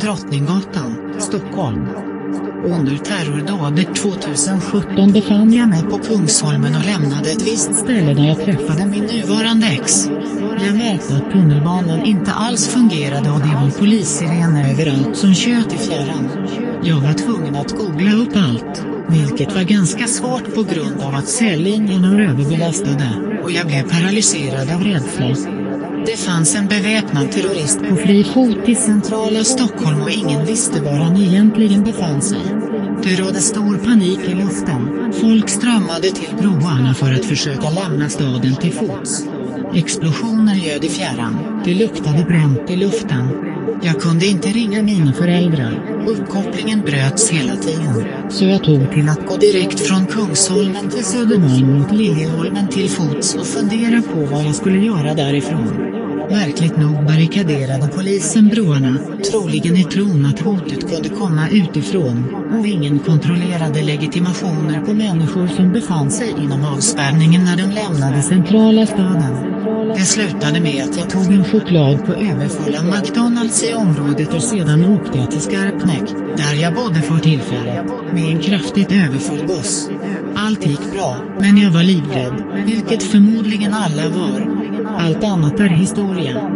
Drottninggatan, Stockholm. Under terrordådet 2017 befann jag mig på Kungsholmen och lämnade ett visst ställe där jag träffade min nuvarande ex. Jag märkte att tunnelbanan inte alls fungerade och det var polissirener överallt som tjöt i fjärran. Jag var tvungen att googla upp allt, vilket var ganska svårt på grund av att celllinjerna var överbelastade, och jag blev paralyserad av rädsla. Det fanns en beväpnad terrorist på fri fot i centrala Stockholm och ingen visste var han egentligen befann sig. Det rådde stor panik i luften, folk strömmade till broarna för att försöka lämna staden till fots. Explosioner ljöd i fjärran, det luktade bränt i luften. Jag kunde inte ringa mina föräldrar, uppkopplingen bröts hela tiden, så jag tog till att gå direkt från Kungsholmen till Södermalm och Liljeholmen till fots och fundera på vad jag skulle göra därifrån. Märkligt nog barrikaderade polisen broarna, troligen i tron att hotet kunde komma utifrån, och ingen kontrollerade legitimationer på människor som befann sig inom avspärrningen när de lämnade centrala staden. Det slutade med att jag tog en choklad på överfulla McDonalds i området och sedan åkte jag till Skarpnäck, där jag bodde för tillfället, med en kraftigt överfull buss. Allt gick bra, men jag var livrädd, vilket förmodligen alla var. Allt annat är historia.